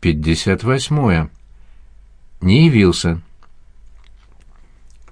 пятьдесят восьмое. Не явился.